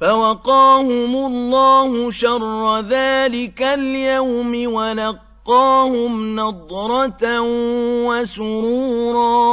فوقاهم الله شر ذلك اليوم ولقاهم نضرة وسرورا.